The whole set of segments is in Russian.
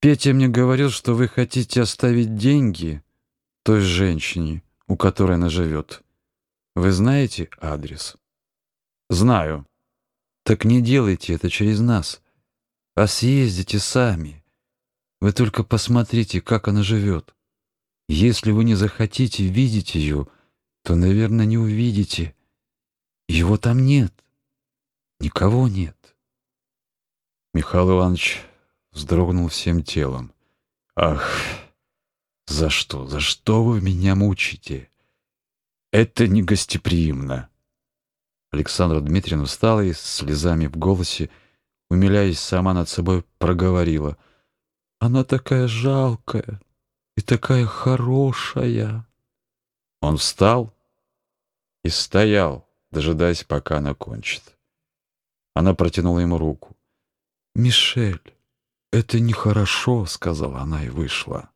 Петя мне говорил, что вы хотите оставить деньги той женщине, у которой она живет. Вы знаете адрес? Знаю. Так не делайте это через нас, а съездите сами. Вы только посмотрите, как она живет. Если вы не захотите видеть ее, то, наверное, не увидите. Его там нет. Никого нет. Михаил Иванович вздрогнул всем телом. «Ах, за что, за что вы меня мучите? Это не гостеприимно!» Александра Дмитриевна встала и с слезами в голосе, умиляясь сама над собой, проговорила. «Она такая жалкая и такая хорошая!» Он встал и стоял, дожидаясь, пока она кончит. Она протянула ему руку. «Мишель, это нехорошо», — сказала она и вышла.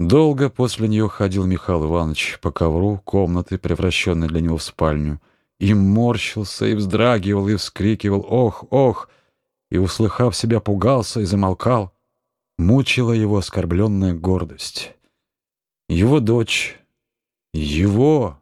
Долго после нее ходил Михаил Иванович по ковру комнаты, превращенной для него в спальню, и морщился, и вздрагивал, и вскрикивал «Ох, ох!» и, услыхав себя, пугался и замолкал. Мучила его оскорбленная гордость. Его дочь, его,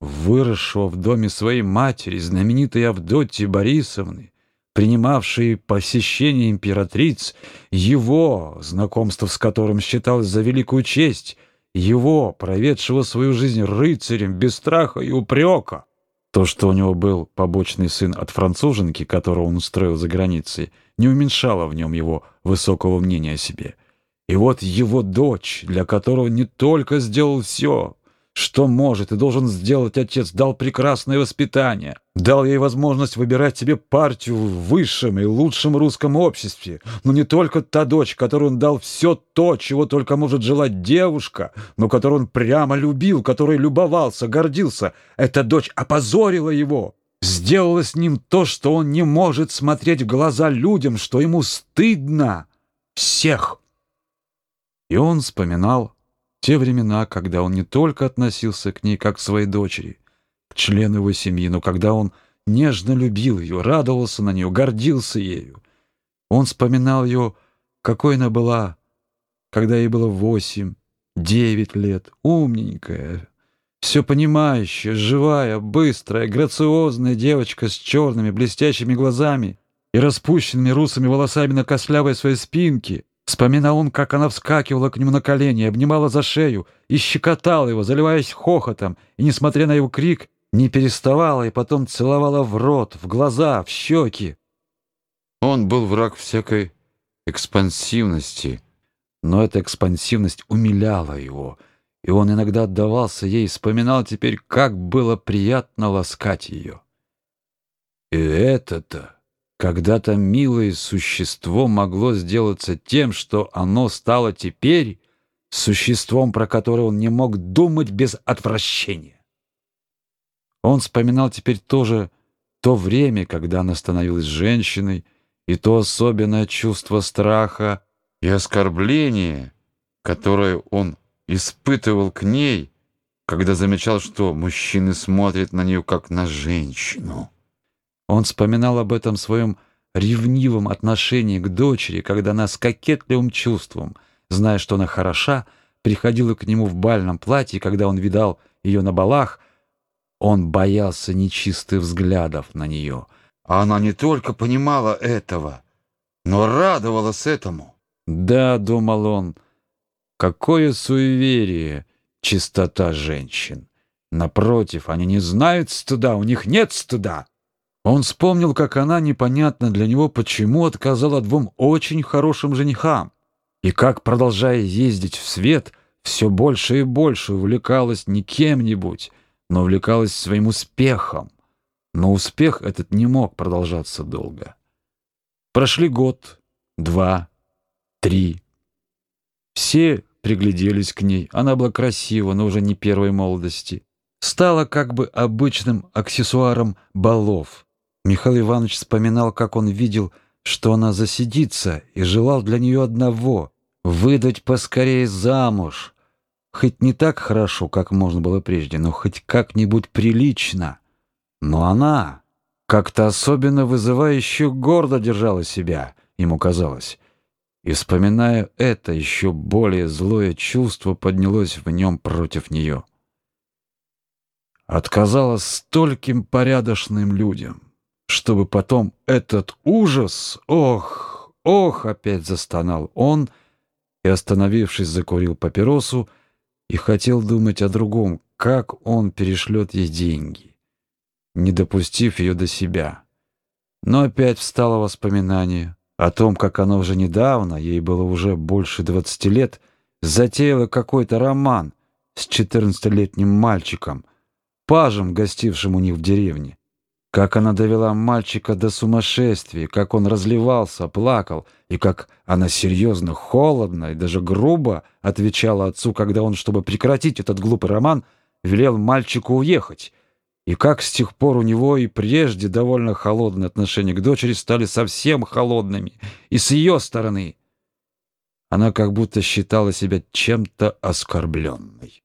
выросшего в доме своей матери, знаменитой Авдотьи Борисовны, принимавший посещение императриц, его, знакомство с которым считалось за великую честь, его, проведшего свою жизнь рыцарем без страха и упрека. То, что у него был побочный сын от француженки, которого он устроил за границей, не уменьшало в нем его высокого мнения о себе. И вот его дочь, для которого не только сделал все, что может и должен сделать отец, дал прекрасное воспитание, дал ей возможность выбирать себе партию в высшем и лучшем русском обществе. Но не только та дочь, которой он дал все то, чего только может желать девушка, но которую он прямо любил, которой любовался, гордился. Эта дочь опозорила его, сделала с ним то, что он не может смотреть в глаза людям, что ему стыдно всех. И он вспоминал те времена, когда он не только относился к ней как к своей дочери, к члену его семьи, но когда он нежно любил ее, радовался на нее, гордился ею. Он вспоминал ее, какой она была, когда ей было восемь, девять лет, умненькая, все понимающая, живая, быстрая, грациозная девочка с черными блестящими глазами и распущенными русыми волосами на костлявой своей спинке, Вспоминал он, как она вскакивала к нему на колени, обнимала за шею и щекотала его, заливаясь хохотом, и, несмотря на его крик, не переставала и потом целовала в рот, в глаза, в щеки. Он был враг всякой экспансивности, но эта экспансивность умиляла его, и он иногда отдавался ей, вспоминал теперь, как было приятно ласкать ее. И это-то... Когда-то милое существо могло сделаться тем, что оно стало теперь существом, про которое он не мог думать без отвращения. Он вспоминал теперь тоже то время, когда она становилась женщиной, и то особенное чувство страха и оскорбления, которое он испытывал к ней, когда замечал, что мужчины смотрят на нее как на женщину. Он вспоминал об этом своем ревнивом отношении к дочери, когда она с кокетливым чувством, зная, что она хороша, приходила к нему в бальном платье, когда он видал ее на балах, он боялся нечистых взглядов на нее. А она не только понимала этого, но радовалась этому. «Да», — думал он, — «какое суеверие, чистота женщин! Напротив, они не знают стыда, у них нет стыда!» Он вспомнил, как она, непонятно для него, почему отказала двум очень хорошим женихам, и как, продолжая ездить в свет, все больше и больше увлекалась не кем-нибудь, но увлекалась своим успехом. Но успех этот не мог продолжаться долго. Прошли год, два, три. Все пригляделись к ней. Она была красива, но уже не первой молодости. Стала как бы обычным аксессуаром балов. Михаил Иванович вспоминал, как он видел, что она засидится, и желал для нее одного — выдать поскорее замуж. Хоть не так хорошо, как можно было прежде, но хоть как-нибудь прилично. Но она как-то особенно вызывающе гордо держала себя, ему казалось. И, вспоминая это, еще более злое чувство поднялось в нем против нее. Отказала стольким порядочным людям, чтобы потом этот ужас, ох, ох, опять застонал он и, остановившись, закурил папиросу и хотел думать о другом, как он перешлет ей деньги, не допустив ее до себя. Но опять встало воспоминание о том, как она уже недавно, ей было уже больше двадцати лет, затеяла какой-то роман с четырнадцатилетним мальчиком, пажем, гостившим у них в деревне. Как она довела мальчика до сумасшествия, как он разливался, плакал, и как она серьезно, холодно и даже грубо отвечала отцу, когда он, чтобы прекратить этот глупый роман, велел мальчику уехать, и как с тех пор у него и прежде довольно холодные отношения к дочери стали совсем холодными, и с ее стороны. Она как будто считала себя чем-то оскорбленной.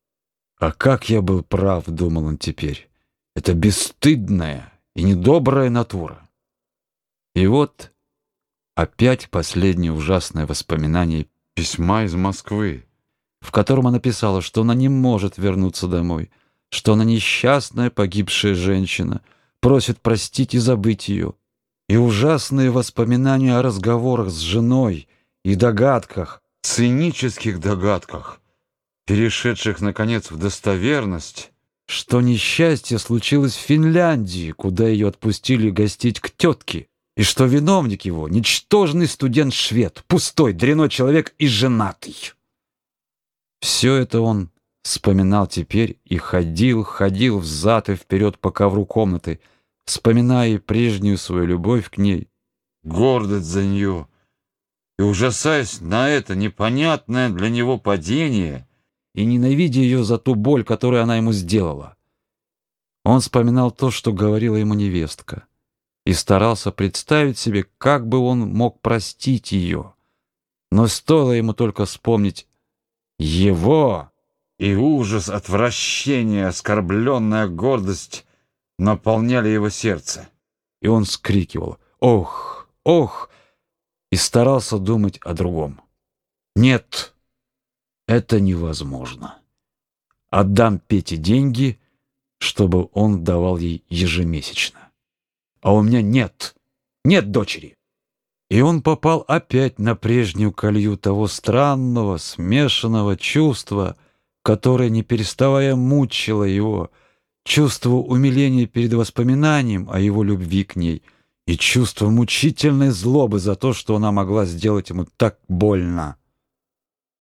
«А как я был прав», — думал он теперь, — «это бесстыдная» и недобрая натура. И вот опять последнее ужасное воспоминание письма из Москвы, в котором она писала, что она не может вернуться домой, что она несчастная погибшая женщина, просит простить и забыть ее. И ужасные воспоминания о разговорах с женой и догадках, цинических догадках, перешедших, наконец, в достоверность, что несчастье случилось в Финляндии, куда ее отпустили гостить к тетке, и что виновник его — ничтожный студент-швед, пустой, дряной человек и женатый. Все это он вспоминал теперь и ходил, ходил взад и вперед по ковру комнаты, вспоминая прежнюю свою любовь к ней, гордость за нее, и ужасаясь на это непонятное для него падение — и ненавидя ее за ту боль, которую она ему сделала. Он вспоминал то, что говорила ему невестка, и старался представить себе, как бы он мог простить ее. Но стоило ему только вспомнить его, и ужас, отвращение, оскорбленная гордость наполняли его сердце. И он скрикивал «Ох! Ох!» и старался думать о другом. «Нет!» Это невозможно. Отдам Пете деньги, чтобы он давал ей ежемесячно. А у меня нет, нет дочери. И он попал опять на прежнюю колью того странного, смешанного чувства, которое, не переставая, мучило его, чувство умиления перед воспоминанием о его любви к ней и чувство мучительной злобы за то, что она могла сделать ему так больно.